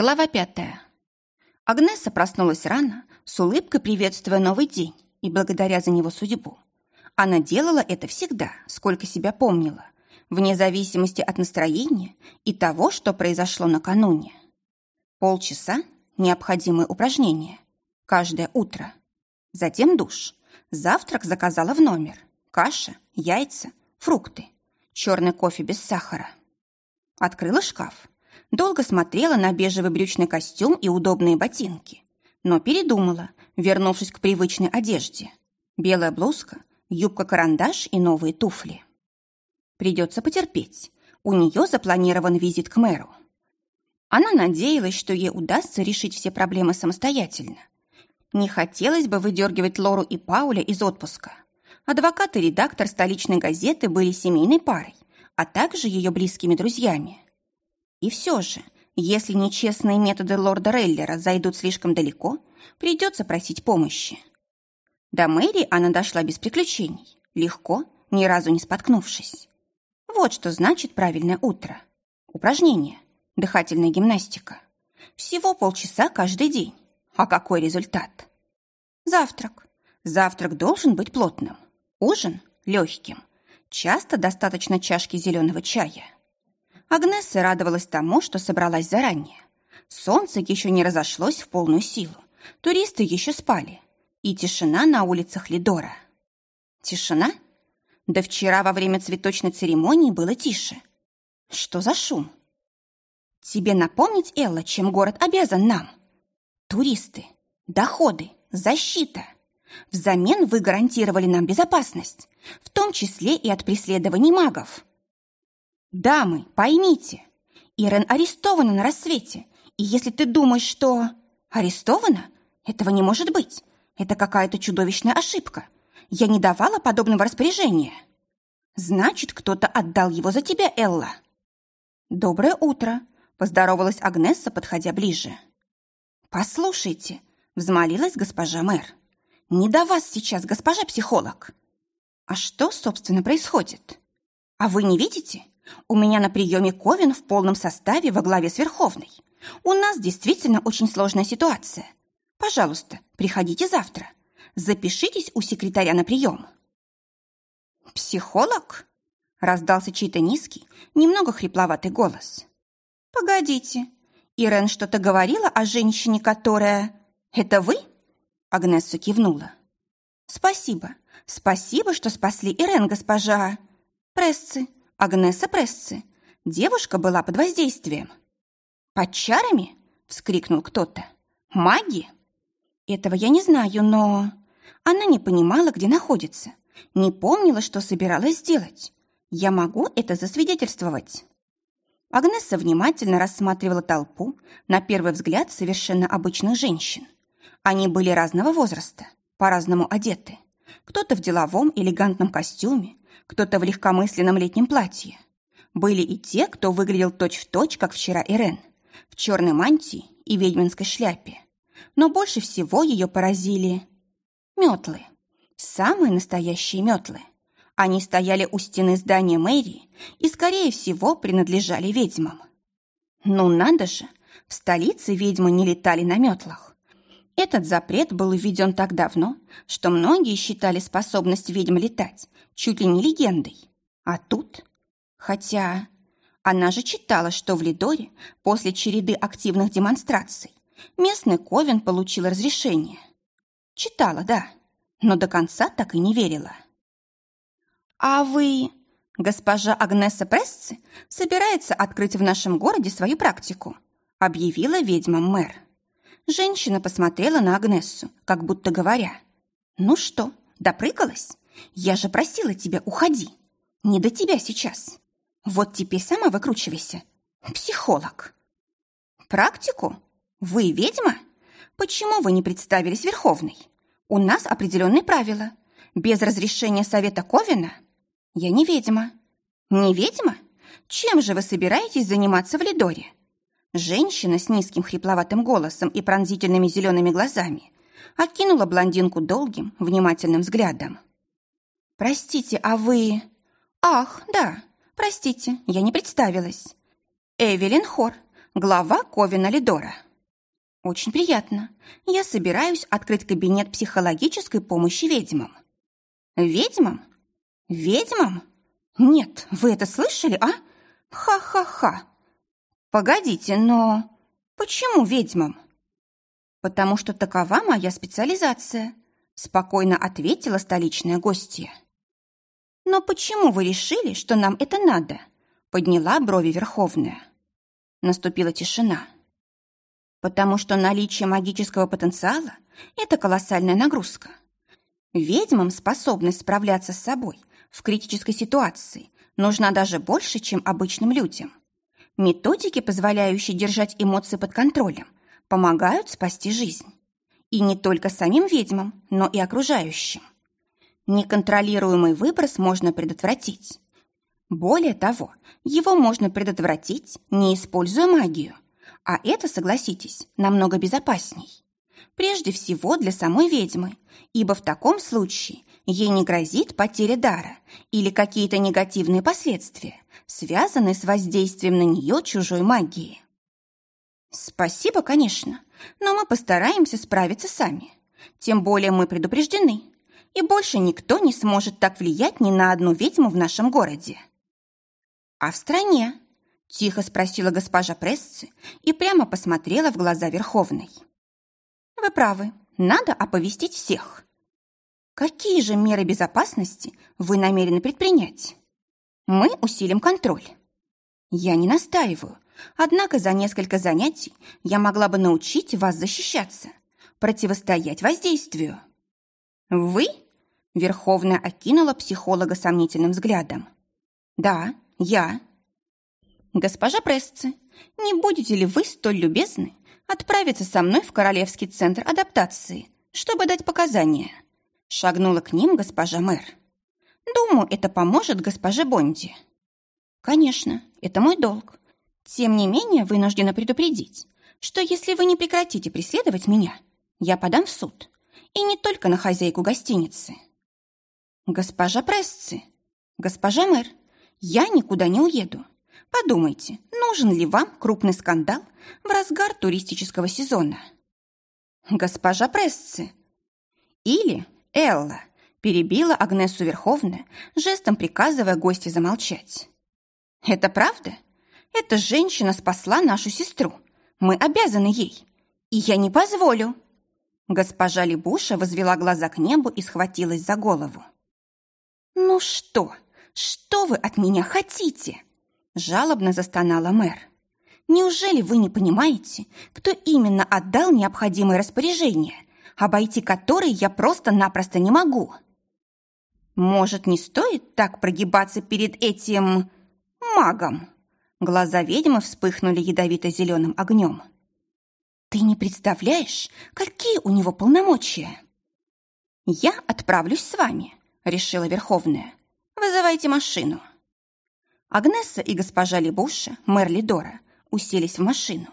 Глава пятая. Агнеса проснулась рано, с улыбкой приветствуя новый день и благодаря за него судьбу. Она делала это всегда, сколько себя помнила, вне зависимости от настроения и того, что произошло накануне. Полчаса – необходимое упражнение. Каждое утро. Затем душ. Завтрак заказала в номер. Каша, яйца, фрукты. Черный кофе без сахара. Открыла шкаф Долго смотрела на бежевый брючный костюм и удобные ботинки, но передумала, вернувшись к привычной одежде. Белая блузка, юбка-карандаш и новые туфли. Придется потерпеть. У нее запланирован визит к мэру. Она надеялась, что ей удастся решить все проблемы самостоятельно. Не хотелось бы выдергивать Лору и Пауля из отпуска. Адвокат и редактор столичной газеты были семейной парой, а также ее близкими друзьями. И все же, если нечестные методы лорда Рейлера зайдут слишком далеко, придется просить помощи. До мэрии она дошла без приключений, легко, ни разу не споткнувшись. Вот что значит правильное утро. Упражнение, дыхательная гимнастика. Всего полчаса каждый день. А какой результат? Завтрак. Завтрак должен быть плотным. Ужин – легким. Часто достаточно чашки зеленого чая. Агнесса радовалась тому, что собралась заранее. Солнце еще не разошлось в полную силу. Туристы еще спали. И тишина на улицах Лидора. Тишина? Да вчера во время цветочной церемонии было тише. Что за шум? Тебе напомнить, Элла, чем город обязан нам? Туристы, доходы, защита. Взамен вы гарантировали нам безопасность, в том числе и от преследований магов. «Дамы, поймите, Ирен арестована на рассвете, и если ты думаешь, что...» «Арестована? Этого не может быть. Это какая-то чудовищная ошибка. Я не давала подобного распоряжения». «Значит, кто-то отдал его за тебя, Элла». «Доброе утро», — поздоровалась Агнесса, подходя ближе. «Послушайте», — взмолилась госпожа мэр. «Не до вас сейчас, госпожа психолог». «А что, собственно, происходит? А вы не видите? У меня на приеме Ковен в полном составе во главе с Верховной. У нас действительно очень сложная ситуация. Пожалуйста, приходите завтра. Запишитесь у секретаря на прием». «Психолог?» – раздался чей-то низкий, немного хрипловатый голос. «Погодите, Ирен что-то говорила о женщине, которая... Это вы?» Агнесса кивнула. «Спасибо. Спасибо, что спасли Ирен, госпожа. Прессы, Агнеса Прессы. Девушка была под воздействием. «Под чарами?» — вскрикнул кто-то. «Маги?» «Этого я не знаю, но...» Она не понимала, где находится. Не помнила, что собиралась сделать. Я могу это засвидетельствовать. Агнеса внимательно рассматривала толпу, на первый взгляд совершенно обычных женщин. Они были разного возраста, по-разному одеты. Кто-то в деловом элегантном костюме, кто-то в легкомысленном летнем платье. Были и те, кто выглядел точь-в-точь, точь, как вчера Ирен, в черной мантии и ведьминской шляпе. Но больше всего ее поразили метлы. Самые настоящие метлы. Они стояли у стены здания мэрии и, скорее всего, принадлежали ведьмам. Ну надо же, в столице ведьмы не летали на метлах. Этот запрет был введен так давно, что многие считали способность ведьм летать чуть ли не легендой. А тут... Хотя... Она же читала, что в Лидоре после череды активных демонстраций местный Ковен получил разрешение. Читала, да, но до конца так и не верила. «А вы...» Госпожа Агнеса Прессы собирается открыть в нашем городе свою практику, объявила ведьма-мэр. Женщина посмотрела на Агнессу, как будто говоря, «Ну что, допрыгалась? Я же просила тебя, уходи. Не до тебя сейчас. Вот теперь сама выкручивайся. Психолог». «Практику? Вы ведьма? Почему вы не представились Верховной? У нас определенные правила. Без разрешения Совета Ковина я не ведьма». «Не ведьма? Чем же вы собираетесь заниматься в Лидоре?» Женщина с низким хрипловатым голосом и пронзительными зелеными глазами окинула блондинку долгим, внимательным взглядом. «Простите, а вы...» «Ах, да, простите, я не представилась. Эвелин Хор, глава Ковина Лидора. Очень приятно. Я собираюсь открыть кабинет психологической помощи ведьмам. Ведьмам? Ведьмам? Нет, вы это слышали, а? Ха-ха-ха. Погодите, но почему ведьмам? Потому что такова моя специализация, спокойно ответила столичная гостья. Но почему вы решили, что нам это надо? Подняла брови Верховная. Наступила тишина. Потому что наличие магического потенциала – это колоссальная нагрузка. Ведьмам способность справляться с собой в критической ситуации нужна даже больше, чем обычным людям. Методики, позволяющие держать эмоции под контролем, помогают спасти жизнь. И не только самим ведьмам, но и окружающим. Неконтролируемый выброс можно предотвратить. Более того, его можно предотвратить, не используя магию. А это, согласитесь, намного безопасней. Прежде всего для самой ведьмы, ибо в таком случае ей не грозит потеря дара или какие-то негативные последствия, связанные с воздействием на нее чужой магии. Спасибо, конечно, но мы постараемся справиться сами. Тем более мы предупреждены, и больше никто не сможет так влиять ни на одну ведьму в нашем городе. А в стране? Тихо спросила госпожа Прессы и прямо посмотрела в глаза Верховной. Вы правы, надо оповестить всех. Какие же меры безопасности вы намерены предпринять? Мы усилим контроль. Я не настаиваю, однако за несколько занятий я могла бы научить вас защищаться, противостоять воздействию. Вы? Верховная окинула психолога сомнительным взглядом. Да, я. Госпожа Прессы, не будете ли вы столь любезны отправиться со мной в Королевский центр адаптации, чтобы дать показания?» Шагнула к ним госпожа мэр. «Думаю, это поможет госпоже Бонди». «Конечно, это мой долг. Тем не менее, вынуждена предупредить, что если вы не прекратите преследовать меня, я подам в суд. И не только на хозяйку гостиницы». «Госпожа Прессы, госпожа мэр, я никуда не уеду. Подумайте, нужен ли вам крупный скандал в разгар туристического сезона? Госпожа Прессы. Или Элла перебила Агнесу Верховная, жестом приказывая гости замолчать. Это правда? Эта женщина спасла нашу сестру. Мы обязаны ей. И я не позволю. Госпожа Лебуша возвела глаза к небу и схватилась за голову. «Ну что? Что вы от меня хотите?» Жалобно застонала мэр. «Неужели вы не понимаете, кто именно отдал необходимые распоряжения, обойти которые я просто-напросто не могу?» «Может, не стоит так прогибаться перед этим... магом?» Глаза ведьмы вспыхнули ядовито-зеленым огнем. «Ты не представляешь, какие у него полномочия!» «Я отправлюсь с вами», — решила Верховная. «Вызывайте машину». Агнесса и госпожа Лебуша, мэр Лидора, уселись в машину.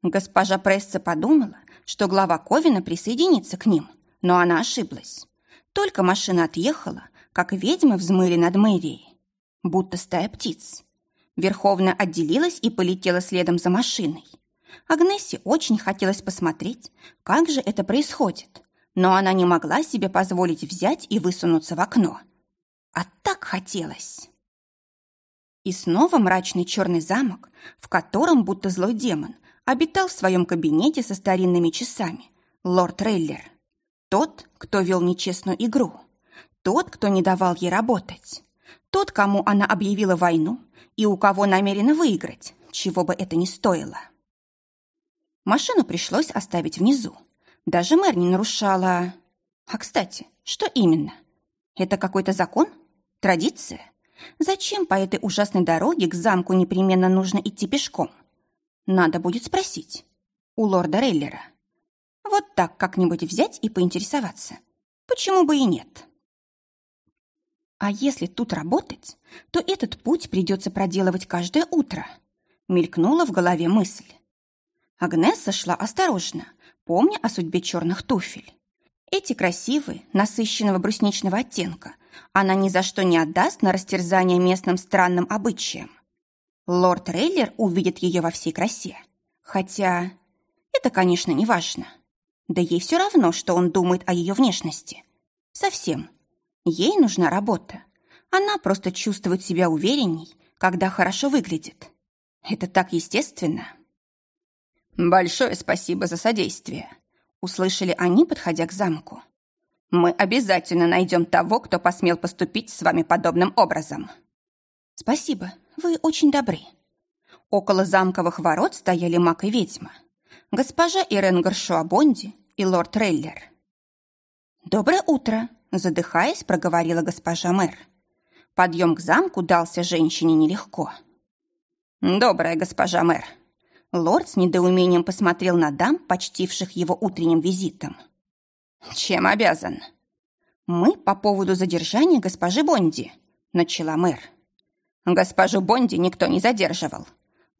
Госпожа Пресса подумала, что глава Ковина присоединится к ним, но она ошиблась. Только машина отъехала, как ведьмы взмыли над мэрией, будто стая птиц. Верховная отделилась и полетела следом за машиной. Агнессе очень хотелось посмотреть, как же это происходит, но она не могла себе позволить взять и высунуться в окно. А так хотелось. И снова мрачный черный замок, в котором будто злой демон обитал в своем кабинете со старинными часами, лорд Рейлер. Тот, кто вел нечестную игру. Тот, кто не давал ей работать. Тот, кому она объявила войну и у кого намерена выиграть, чего бы это ни стоило. Машину пришлось оставить внизу. Даже мэр не нарушала... А, кстати, что именно? Это какой-то закон? Традиция? Зачем по этой ужасной дороге к замку непременно нужно идти пешком? Надо будет спросить. У лорда Рейлера. Вот так как-нибудь взять и поинтересоваться. Почему бы и нет? А если тут работать, то этот путь придется проделывать каждое утро. Мелькнула в голове мысль. Агнесса шла осторожно, помня о судьбе черных туфель. Эти красивые, насыщенного брусничного оттенка, она ни за что не отдаст на растерзание местным странным обычаям. Лорд Рейлер увидит ее во всей красе. Хотя это, конечно, не важно. Да ей все равно, что он думает о ее внешности. Совсем. Ей нужна работа. Она просто чувствует себя уверенней, когда хорошо выглядит. Это так естественно. «Большое спасибо за содействие», — услышали они, подходя к замку. «Мы обязательно найдем того, кто посмел поступить с вами подобным образом». «Спасибо, вы очень добры». Около замковых ворот стояли маг и ведьма. Госпожа Ирен Гаршуа-Бонди и лорд Рейлер. «Доброе утро», — задыхаясь, проговорила госпожа мэр. Подъем к замку дался женщине нелегко. «Добрая госпожа мэр». Лорд с недоумением посмотрел на дам, почтивших его утренним визитом. «Чем обязан?» «Мы по поводу задержания госпожи Бонди», — начала мэр. «Госпожу Бонди никто не задерживал».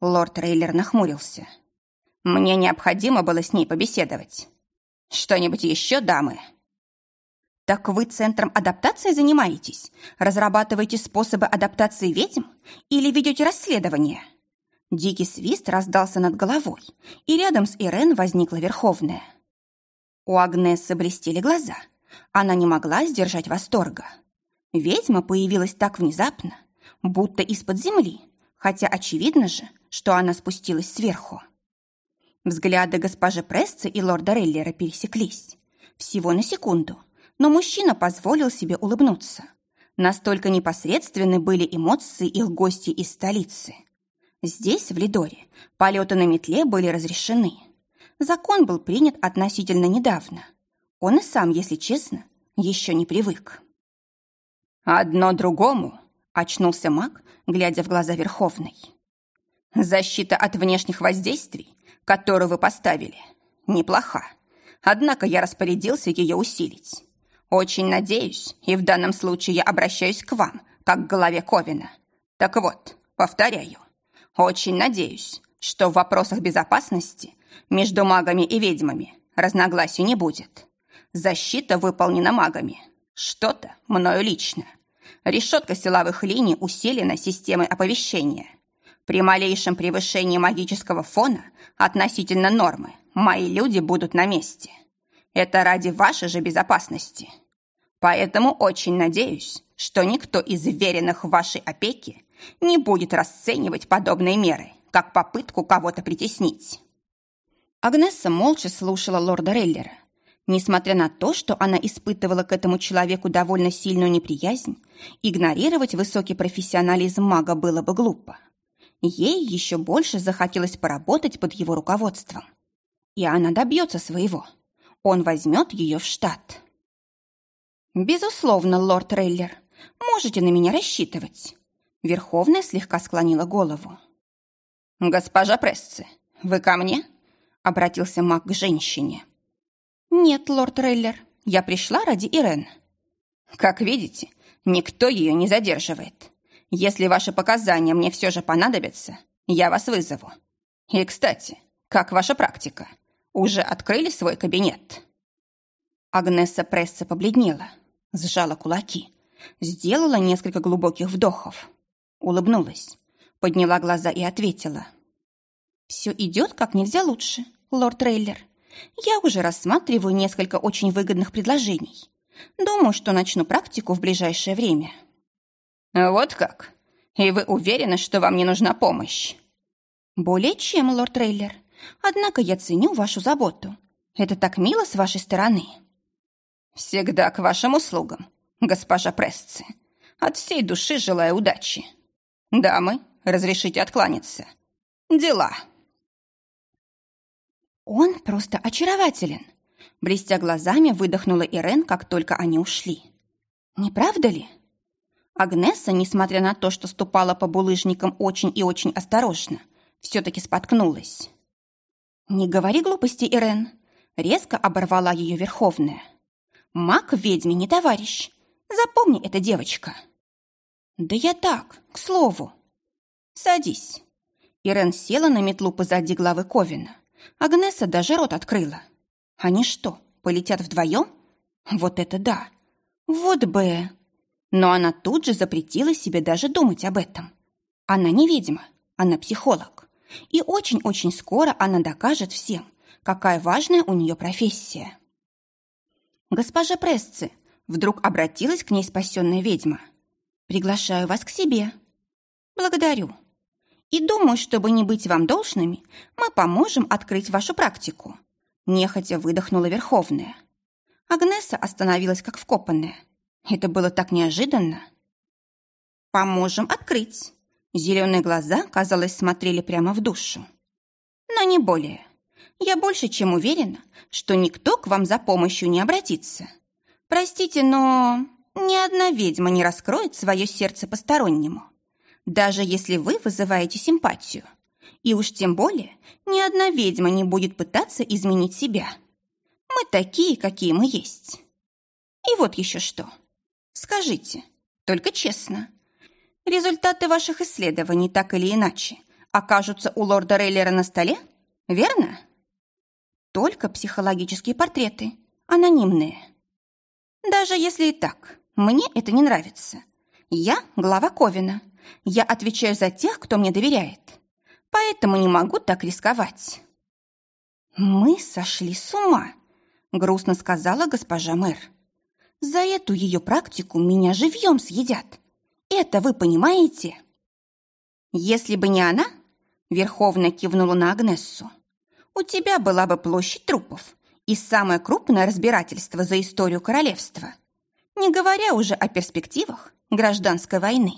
Лорд Рейлер нахмурился. «Мне необходимо было с ней побеседовать. Что-нибудь еще, дамы?» «Так вы центром адаптации занимаетесь? Разрабатываете способы адаптации ведьм? Или ведете расследование?» Дикий свист раздался над головой, и рядом с Ирен возникла Верховная. У Агнессы блестели глаза. Она не могла сдержать восторга. Ведьма появилась так внезапно, будто из-под земли, хотя очевидно же, что она спустилась сверху. Взгляды госпожи Прессы и лорда Реллера пересеклись. Всего на секунду, но мужчина позволил себе улыбнуться. Настолько непосредственны были эмоции их гостей из столицы – Здесь, в Лидоре, полеты на метле были разрешены. Закон был принят относительно недавно. Он и сам, если честно, еще не привык. «Одно другому», — очнулся маг, глядя в глаза Верховной. «Защита от внешних воздействий, которую вы поставили, неплоха. Однако я распорядился ее усилить. Очень надеюсь, и в данном случае я обращаюсь к вам, как к главе Ковина. Так вот, повторяю, очень надеюсь, что в вопросах безопасности между магами и ведьмами разногласий не будет. Защита выполнена магами. Что-то мною лично. Решетка силовых линий усилена системой оповещения. При малейшем превышении магического фона относительно нормы мои люди будут на месте. Это ради вашей же безопасности. Поэтому очень надеюсь, что никто из веренных в вашей опеке не будет расценивать подобные меры как попытку кого-то притеснить. Агнесса молча слушала лорда Реллера. Несмотря на то, что она испытывала к этому человеку довольно сильную неприязнь, игнорировать высокий профессионализм мага было бы глупо. Ей еще больше захотелось поработать под его руководством. И она добьется своего. Он возьмет ее в штат. «Безусловно, лорд Рейлер, можете на меня рассчитывать», Верховная слегка склонила голову. «Госпожа Прессы, вы ко мне?» Обратился маг к женщине. «Нет, лорд Рейлер, я пришла ради Ирен». «Как видите, никто ее не задерживает. Если ваши показания мне все же понадобятся, я вас вызову. И, кстати, как ваша практика? Уже открыли свой кабинет?» Агнесса Пресса побледнела, сжала кулаки, сделала несколько глубоких вдохов улыбнулась, подняла глаза и ответила. «Все идет как нельзя лучше, лорд Трейлер. Я уже рассматриваю несколько очень выгодных предложений. Думаю, что начну практику в ближайшее время». «Вот как? И вы уверены, что вам не нужна помощь?» «Более чем, лорд Трейлер. Однако я ценю вашу заботу. Это так мило с вашей стороны». «Всегда к вашим услугам, госпожа Прессы. От всей души желаю удачи». «Дамы, разрешите откланяться. Дела». «Он просто очарователен», — блестя глазами выдохнула Ирен, как только они ушли. «Не правда ли?» Агнесса, несмотря на то, что ступала по булыжникам очень и очень осторожно, все-таки споткнулась. «Не говори глупости, Ирен», — резко оборвала ее Верховная. «Маг ведьме не товарищ. Запомни это, девочка». «Да я так, к слову». «Садись». Ирен села на метлу позади главы Ковина. Агнеса даже рот открыла. «Они что, полетят вдвоем? Вот это да! Вот бы...» Но она тут же запретила себе даже думать об этом. Она не ведьма, она психолог. И очень-очень скоро она докажет всем, какая важная у нее профессия. «Госпожа Прессы», — вдруг обратилась к ней спасенная ведьма, «приглашаю вас к себе». «Благодарю. И думаю, чтобы не быть вам должными, мы поможем открыть вашу практику». Нехотя выдохнула Верховная. Агнеса остановилась как вкопанная. Это было так неожиданно. «Поможем открыть». Зеленые глаза, казалось, смотрели прямо в душу. «Но не более. Я больше чем уверена, что никто к вам за помощью не обратится. Простите, но ни одна ведьма не раскроет свое сердце постороннему, даже если вы вызываете симпатию. И уж тем более ни одна ведьма не будет пытаться изменить себя. Мы такие, какие мы есть. И вот еще что. Скажите, только честно, результаты ваших исследований так или иначе окажутся у лорда Рейлера на столе, верно? Только психологические портреты, анонимные. Даже если и так, мне это не нравится. Я глава Ковина. Я отвечаю за тех, кто мне доверяет. Поэтому не могу так рисковать. Мы сошли с ума, грустно сказала госпожа мэр. За эту ее практику меня живьем съедят. Это вы понимаете? Если бы не она, Верховная кивнула на Агнессу, у тебя была бы площадь трупов и самое крупное разбирательство за историю королевства, не говоря уже о перспективах гражданской войны.